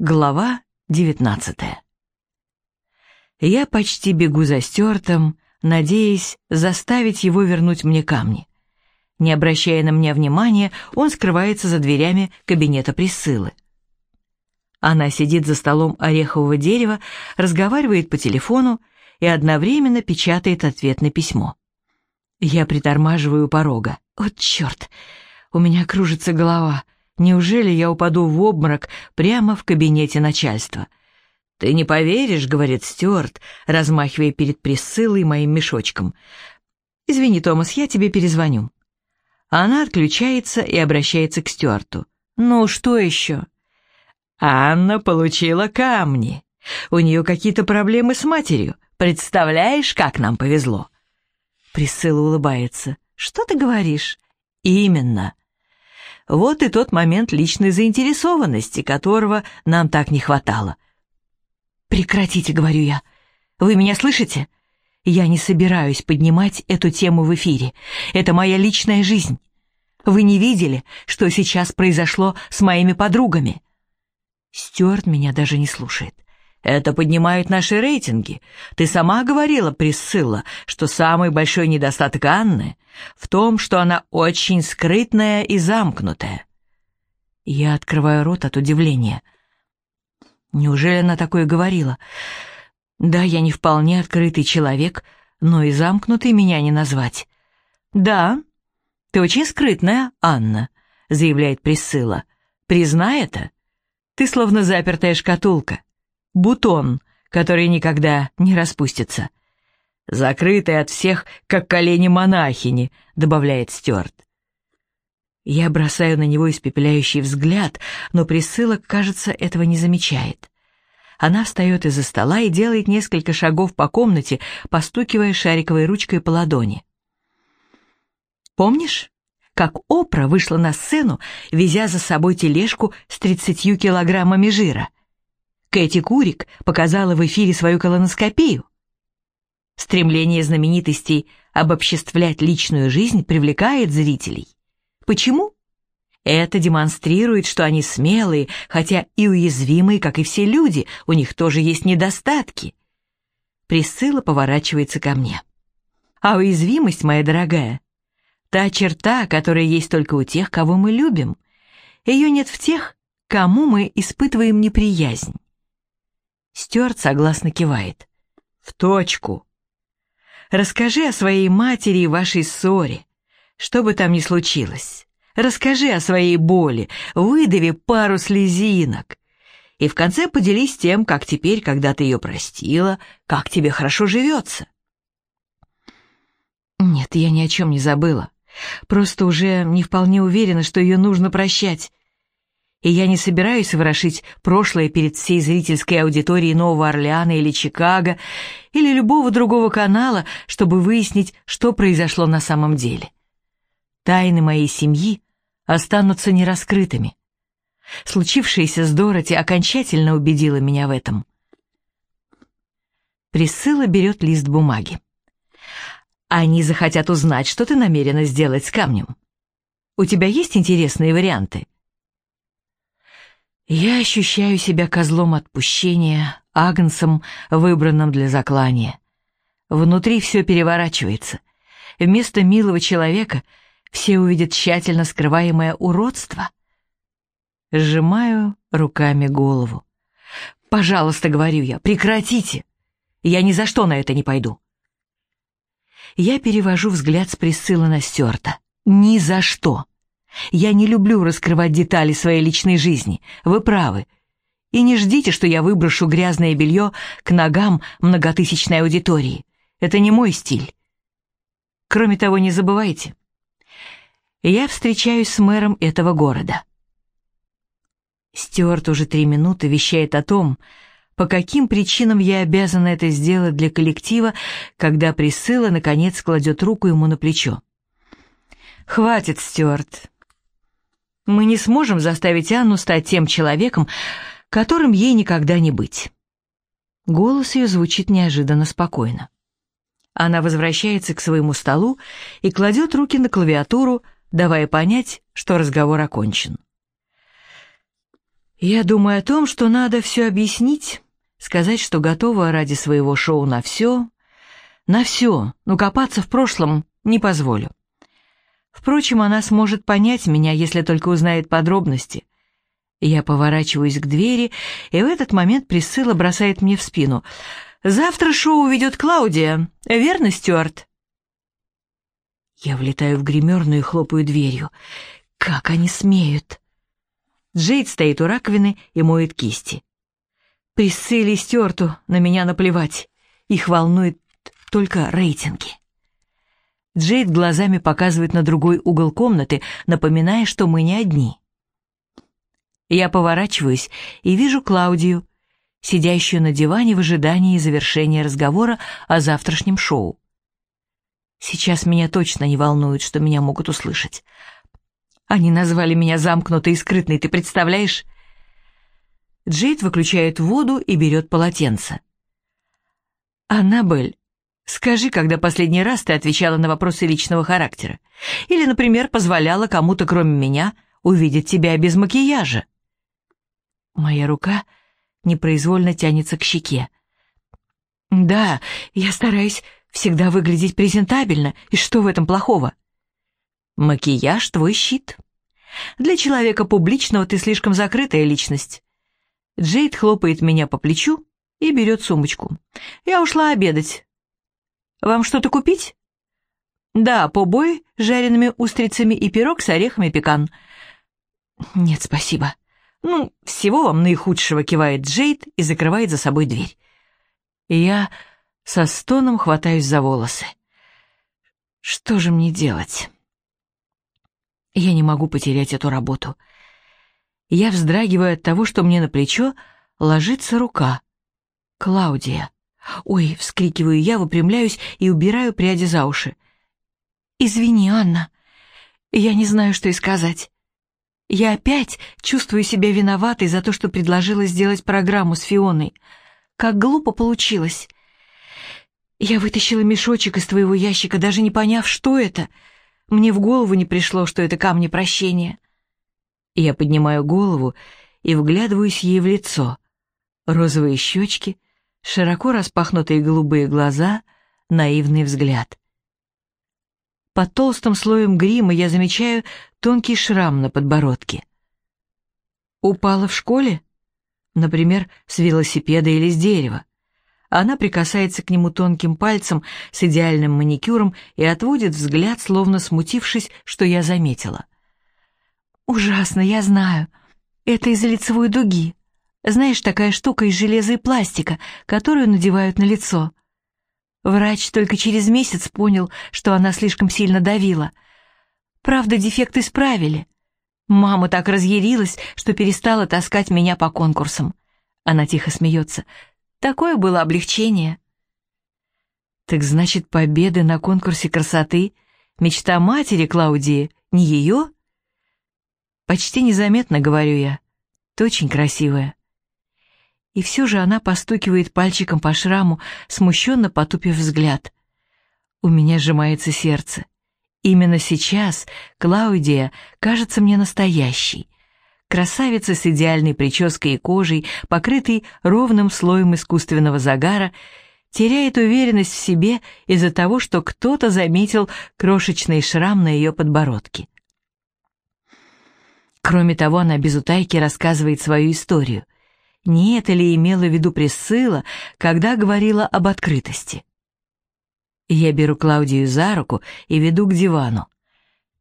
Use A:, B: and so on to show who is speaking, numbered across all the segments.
A: Глава 19 Я почти бегу за Стюартом, надеясь заставить его вернуть мне камни. Не обращая на меня внимания, он скрывается за дверями кабинета Присциллы. Она сидит за столом орехового дерева, разговаривает по телефону и одновременно печатает ответное письмо. Я притормаживаю у порога. «О, черт! У меня кружится голова!» Неужели я упаду в обморок прямо в кабинете начальства? «Ты не поверишь», — говорит Стюарт, размахивая перед Присциллой моим мешочком. «Извини, Томас, я тебе перезвоню». Она отключается и обращается к Стюарту. «Ну, что еще?» «Анна получила камни. У нее какие-то проблемы с матерью. Представляешь, как нам повезло?» Присцилла улыбается. «Что ты говоришь?» «Именно. Вот и тот момент личной заинтересованности, которого нам так не хватало. «Прекратите», — говорю я. «Вы меня слышите? Я не собираюсь поднимать эту тему в эфире. Это моя личная жизнь. Вы не видели, что сейчас произошло с моими подругами?» Стюарт меня даже не слушает. Это поднимает наши рейтинги. Ты сама говорила, Присцилла, что самый большой недостаток Анны в том, что она очень скрытная и замкнутая. Я открываю рот от удивления. Неужели она такое говорила? Да, я не вполне открытый человек, но и замкнутый меня не назвать. Да, ты очень скрытная, Анна, заявляет Присцилла. Признай это. Ты словно запертая шкатулка бутон, который никогда не распустится. «Закрытый от всех, как колени монахини», — добавляет Стюарт. Я бросаю на него испепеляющий взгляд, но Присыла, кажется, этого не замечает. Она встает из-за стола и делает несколько шагов по комнате, постукивая шариковой ручкой по ладони. «Помнишь, как Опра вышла на сцену, везя за собой тележку с тридцатью килограммами жира?» Кэти Курик показала в эфире свою колоноскопию. Стремление знаменитостей обобществлять личную жизнь привлекает зрителей. Почему? Это демонстрирует, что они смелые, хотя и уязвимые, как и все люди, у них тоже есть недостатки. Присцилла поворачивается ко мне. А уязвимость, моя дорогая, та черта, которая есть только у тех, кого мы любим. Ее нет в тех, кому мы испытываем неприязнь. Стюарт согласно кивает. «В точку. Расскажи о своей матери и вашей ссоре, что бы там ни случилось. Расскажи о своей боли, выдави пару слезинок. И в конце поделись тем, как теперь, когда ты ее простила, как тебе хорошо живется». «Нет, я ни о чем не забыла. Просто уже не вполне уверена, что ее нужно прощать и я не собираюсь ворошить прошлое перед всей зрительской аудиторией Нового Орлеана или Чикаго, или любого другого канала, чтобы выяснить, что произошло на самом деле. Тайны моей семьи останутся нераскрытыми. Случившееся с Дороти окончательно убедило меня в этом. Присыла берет лист бумаги. Они захотят узнать, что ты намерена сделать с камнем. У тебя есть интересные варианты? Я ощущаю себя козлом отпущения, агнцем, выбранным для заклания. Внутри все переворачивается. Вместо милого человека все увидят тщательно скрываемое уродство. Сжимаю руками голову. «Пожалуйста, — говорю я, — прекратите! Я ни за что на это не пойду!» Я перевожу взгляд с Присциллы на Стюарта. «Ни за что!» Я не люблю раскрывать детали своей личной жизни. Вы правы. И не ждите, что я выброшу грязное белье к ногам многотысячной аудитории. Это не мой стиль. Кроме того, не забывайте. Я встречаюсь с мэром этого города. Стюарт уже три минуты вещает о том, по каким причинам я обязана это сделать для коллектива, когда Присыла наконец кладет руку ему на плечо. «Хватит, Стюарт. Мы не сможем заставить Анну стать тем человеком, которым ей никогда не быть. Голос ее звучит неожиданно спокойно. Она возвращается к своему столу и кладет руки на клавиатуру, давая понять, что разговор окончен. Я думаю о том, что надо все объяснить, сказать, что готова ради своего шоу на все, на все, но копаться в прошлом не позволю. Впрочем, она сможет понять меня, если только узнает подробности. Я поворачиваюсь к двери, и в этот момент Присцилла бросает мне в спину. «Завтра шоу ведет Клаудия, верно, Стюарт?» Я влетаю в гримерную и хлопаю дверью. «Как они смеют!» Джейд стоит у раковины и моет кисти. Присцилле и Стюарту на меня наплевать. Их волнует только рейтинги. Джейд глазами показывает на другой угол комнаты, напоминая, что мы не одни. Я поворачиваюсь и вижу Клаудию, сидящую на диване в ожидании завершения разговора о завтрашнем шоу. Сейчас меня точно не волнует, что меня могут услышать. Они назвали меня замкнутой и скрытной, ты представляешь? Джейд выключает воду и берет полотенце. «Аннабель, скажи, когда последний раз ты отвечала на вопросы личного характера? Или, например, позволяла кому-то, кроме меня, увидеть тебя без макияжа?» Моя рука непроизвольно тянется к щеке. «Да, я стараюсь всегда выглядеть презентабельно, и что в этом плохого?» Макияж — твой щит. Для человека публичного ты слишком закрытая личность. Джейд хлопает меня по плечу и берет сумочку. Я ушла обедать. Вам что-то купить? Да, побой с жареными устрицами и пирог с орехами пекан. Нет, спасибо. Ну, всего вам наихудшего кивает Джейд и закрывает за собой дверь. я со стоном хватаюсь за волосы. Что же мне делать? Я не могу потерять эту работу. Я вздрагиваю от того, что мне на плечо ложится рука. Клаудия. Ой, вскрикиваю я, выпрямляюсь и убираю пряди за уши. Извини, Анна. Я не знаю, что и сказать. Я опять чувствую себя виноватой за то, что предложила сделать программу с Фионой. Как глупо получилось. Я вытащила мешочек из твоего ящика, даже не поняв, что это — мне в голову не пришло, что это камни прощения. Я поднимаю голову и вглядываюсь ей в лицо. Розовые щечки, широко распахнутые голубые глаза, наивный взгляд. Под толстым слоем грима я замечаю тонкий шрам на подбородке. Упала в школе? Например, с велосипеда или с дерева. Она прикасается к нему тонким пальцем с идеальным маникюром и отводит взгляд, словно смутившись, что я заметила. «Ужасно, я знаю. Это из-за лицевой дуги. Знаешь, такая штука из железа и пластика, которую надевают на лицо». Врач только через месяц понял, что она слишком сильно давила. Правда, дефект исправили. Мама так разъярилась, что перестала таскать меня по конкурсам. Она тихо смеется. Такое было облегчение. Так значит, победы на конкурсе красоты — мечта матери Клаудии, не ее? Почти незаметно, говорю я. Ты очень красивая. И все же она постукивает пальчиком по шраму, смущенно потупив взгляд. У меня сжимается сердце. Именно сейчас Клаудия кажется мне настоящей красавица с идеальной прической и кожей, покрытой ровным слоем искусственного загара, теряет уверенность в себе из-за того, что кто-то заметил крошечный шрам на ее подбородке. Кроме того, она без утайки рассказывает свою историю. Не это ли имела в виду Присцилла, когда говорила об открытости? Я беру Клаудию за руку и веду к дивану.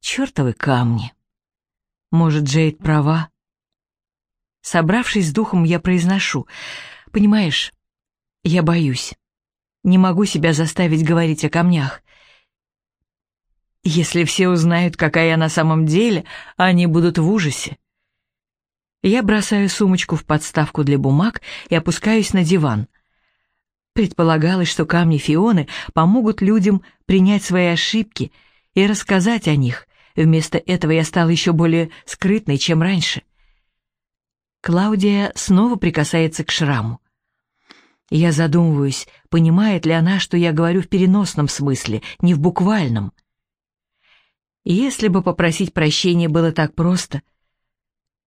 A: Чертовы камни. Может, Джейд права? Собравшись с духом, я произношу. «Понимаешь, я боюсь. Не могу себя заставить говорить о камнях. Если все узнают, какая я на самом деле, они будут в ужасе. Я бросаю сумочку в подставку для бумаг и опускаюсь на диван. Предполагалось, что камни Фионы помогут людям принять свои ошибки и рассказать о них. Вместо этого я стала еще более скрытной, чем раньше. Клаудия снова прикасается к шраму. Я задумываюсь, понимает ли она, что я говорю в переносном смысле, не в буквальном. Если бы попросить прощения было так просто,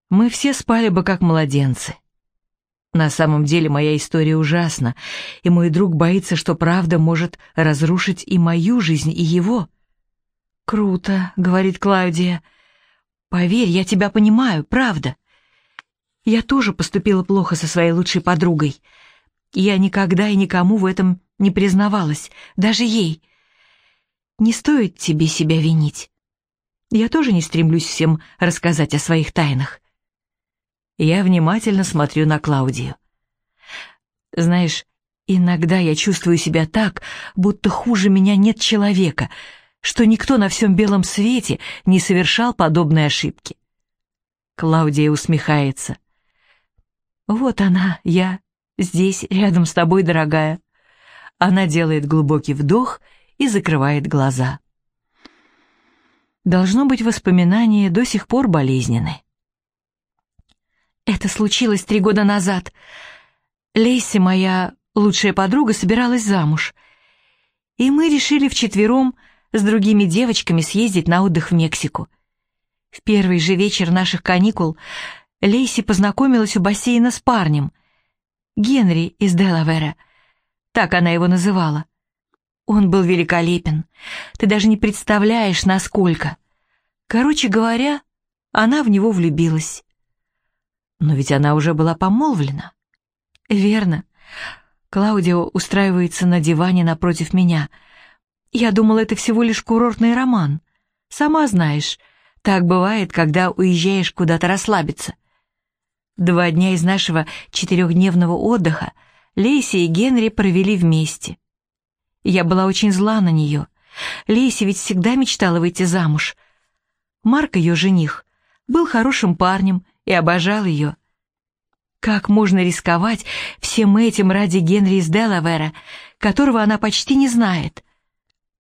A: мы все спали бы как младенцы. На самом деле моя история ужасна, и мой друг боится, что правда может разрушить и мою жизнь, и его. «Круто», — говорит Клаудия. «Поверь, я тебя понимаю, правда. Я тоже поступила плохо со своей лучшей подругой. Я никогда и никому в этом не признавалась, даже ей. Не стоит тебе себя винить. Я тоже не стремлюсь всем рассказать о своих тайнах. Я внимательно смотрю на Клаудию. Знаешь, иногда я чувствую себя так, будто хуже меня нет человека, что никто на всем белом свете не совершал подобной ошибки. Клаудия усмехается. Вот она, я, здесь, рядом с тобой, дорогая. Она делает глубокий вдох и закрывает глаза. Должно быть, воспоминания до сих пор болезненны. Это случилось три года назад. Лейси, моя лучшая подруга, собиралась замуж. И мы решили вчетвером с другими девочками съездить на отдых в Мексику. В первый же вечер наших каникул Лейси познакомилась у бассейна с парнем, Генри из Делавера, так она его называла. Он был великолепен, ты даже не представляешь, насколько. Короче говоря, она в него влюбилась. Но ведь она уже была помолвлена. Верно. Клаудио устраивается на диване напротив меня. Я думала, это всего лишь курортный роман. Сама знаешь, так бывает, когда уезжаешь куда-то расслабиться. Два дня из нашего четырехдневного отдыха Лейси и Генри провели вместе. Я была очень зла на нее. Лейси ведь всегда мечтала выйти замуж. Марк, ее жених, был хорошим парнем и обожал ее. Как можно рисковать всем этим ради Генри из Делавера, которого она почти не знает?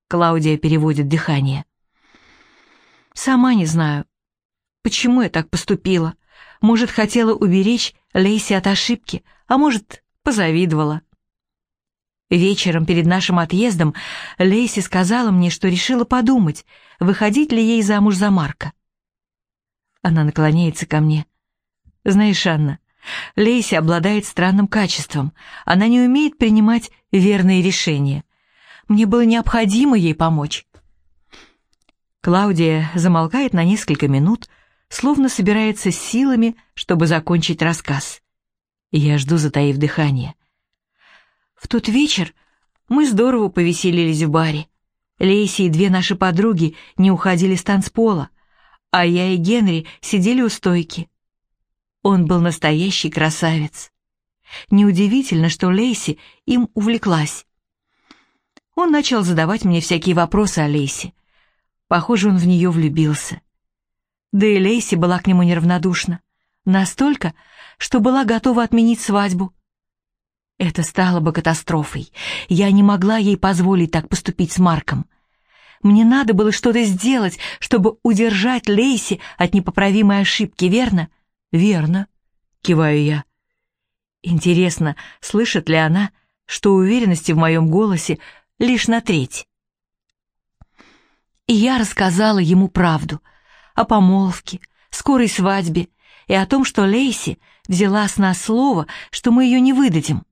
A: Клаудия переводит дыхание. Сама не знаю, почему я так поступила. Может, хотела уберечь Лейси от ошибки, а может, позавидовала. Вечером перед нашим отъездом Лейси сказала мне, что решила подумать, выходить ли ей замуж за Марка. Она наклоняется ко мне. Знаешь, Анна, Лейси обладает странным качеством. Она не умеет принимать верные решения. Мне было необходимо ей помочь. Клаудия замолкает на несколько минут, словно собирается с силами, чтобы закончить рассказ. Я жду, затаив дыхание. В тот вечер мы здорово повеселились в баре. Лейси и две наши подруги не уходили с танцпола, а я и Генри сидели у стойки. Он был настоящий красавец. Неудивительно, что Лейси им увлеклась. Он начал задавать мне всякие вопросы о Лейси. Похоже, он в нее влюбился. Да и Лейси была к нему неравнодушна. Настолько, что была готова отменить свадьбу. Это стало бы катастрофой. Я не могла ей позволить так поступить с Марком. Мне надо было что-то сделать, чтобы удержать Лейси от непоправимой ошибки, верно? «Верно», — киваю я. Интересно, слышит ли она, что уверенности в моем голосе лишь на треть? И я рассказала ему правду о помолвке, скорой свадьбе и о том, что Лейси взяла с нас слово, что мы ее не выдадим.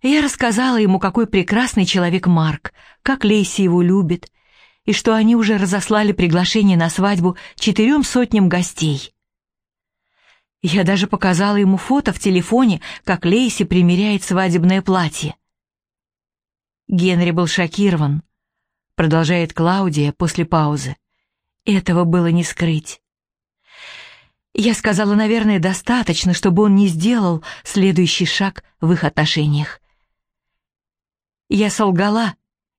A: Я рассказала ему, какой прекрасный человек Марк, как Лейси его любит, и что они уже разослали приглашение на свадьбу четырем сотням гостей. Я даже показала ему фото в телефоне, как Лейси примеряет свадебное платье. Генри был шокирован, продолжает Клаудия после паузы. Этого было не скрыть. Я сказала, наверное, достаточно, чтобы он не сделал следующий шаг в их отношениях. Я солгала,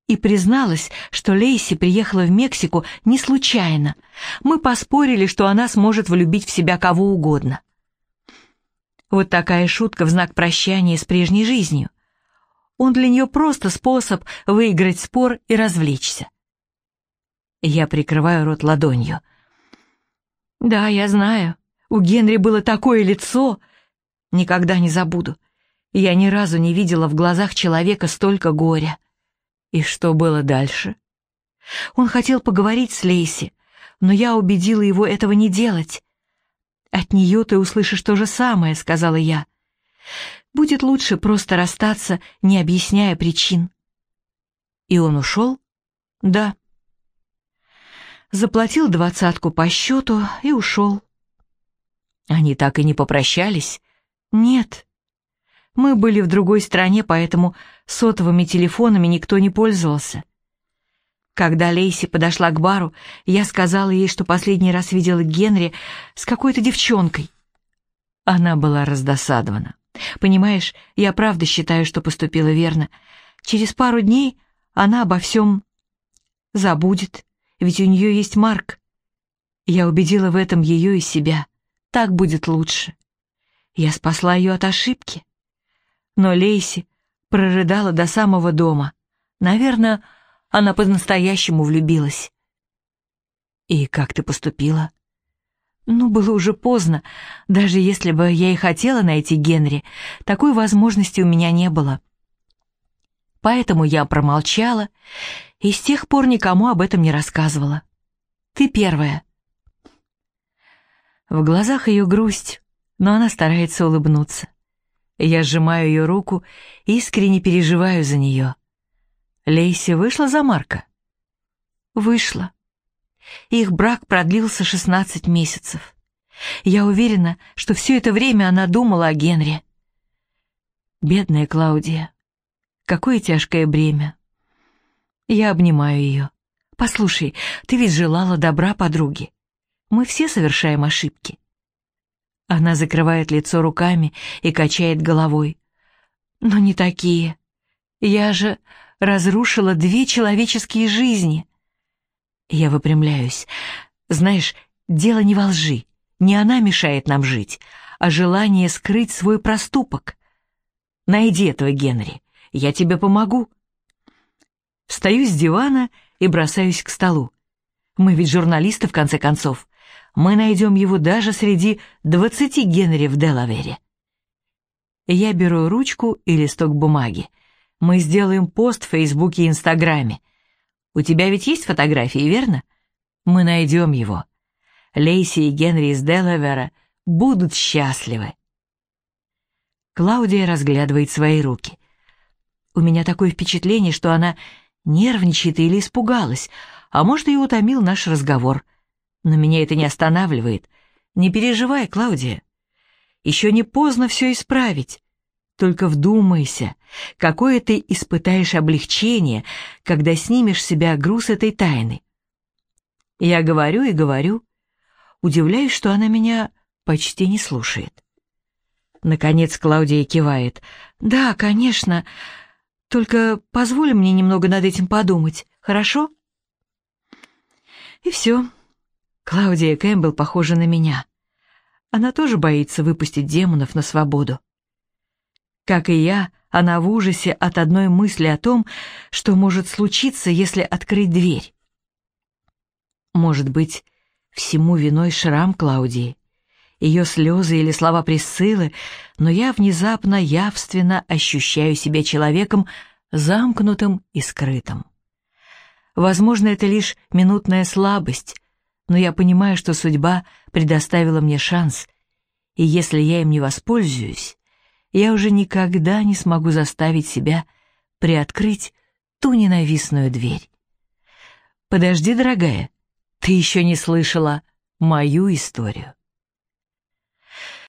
A: и призналась, что Лейси приехала в Мексику не случайно. Мы поспорили, что она сможет влюбить в себя кого угодно. Вот такая шутка в знак прощания с прежней жизнью. Он для нее просто способ выиграть спор и развлечься. Я прикрываю рот ладонью. Да, я знаю, у Генри было такое лицо. Никогда не забуду. Я ни разу не видела в глазах человека столько горя. И что было дальше? Он хотел поговорить с Лейси, но я убедила его этого не делать. «От нее ты услышишь то же самое», — сказала я. «Будет лучше просто расстаться, не объясняя причин». «И он ушел?» «Да». Заплатил двадцатку по счету и ушел. Они так и не попрощались? Нет. Мы были в другой стране, поэтому сотовыми телефонами никто не пользовался. Когда Лейси подошла к бару, я сказала ей, что последний раз видела Генри с какой-то девчонкой. Она была раздосадована. Понимаешь, я правда считаю, что поступила верно. Через пару дней она обо всем забудет, ведь у нее есть Марк. Я убедила в этом ее и себя. Так будет лучше. Я спасла ее от ошибки. Но Лейси прорыдала до самого дома. Наверное, она по-настоящему влюбилась. «И как ты поступила?» «Ну, было уже поздно. Даже если бы я и хотела найти Генри, такой возможности у меня не было. Поэтому я промолчала и с тех пор никому об этом не рассказывала. Ты первая». В глазах ее грусть, но она старается улыбнуться. Я сжимаю ее руку искренне переживаю за нее. Лейси вышла за Марка? Вышла. Их брак продлился 16 месяцев. Я уверена, что все это время она думала о Генри. Бедная Клаудия. Какое тяжкое бремя. Я обнимаю ее. Послушай, ты ведь желала добра подруге. Мы все совершаем ошибки. Она закрывает лицо руками и качает головой. Но не такие. Я же разрушила две человеческие жизни. Я выпрямляюсь. Знаешь, дело не во лжи. Не она мешает нам жить, а желание скрыть свой проступок. Найди этого Генри. Я тебе помогу. Встаю с дивана и бросаюсь к столу. Мы ведь журналисты, в конце концов мы найдем его даже среди двадцати Генри в Делавере. Я беру ручку и листок бумаги. Мы сделаем пост в Фейсбуке и Инстаграме. У тебя ведь есть фотографии, верно? Мы найдем его. Лейси и Генри из Делавера будут счастливы. Клаудия разглядывает свои руки. У меня такое впечатление, что она нервничает или испугалась, а может, и утомил наш разговор — но меня это не останавливает. Не переживай, Клаудия. Еще не поздно все исправить. Только вдумайся, какое ты испытаешь облегчение, когда снимешь с себя груз этой тайны. Я говорю и говорю, удивляюсь, что она меня почти не слушает. Наконец Клаудия кивает. «Да, конечно. Только позволь мне немного над этим подумать, хорошо?» И все. Клаудия Кэмпбелл похожа на меня. Она тоже боится выпустить демонов на свободу. Как и я, она в ужасе от одной мысли о том, что может случиться, если открыть дверь. Может быть, всему виной шрам Клаудии, ее слезы или слова Присциллы, но я внезапно явственно ощущаю себя человеком, замкнутым и скрытым. Возможно, это лишь минутная слабость, но я понимаю, что судьба предоставила мне шанс, и если я им не воспользуюсь, я уже никогда не смогу заставить себя приоткрыть ту ненавистную дверь. Подожди, дорогая, ты еще не слышала мою историю.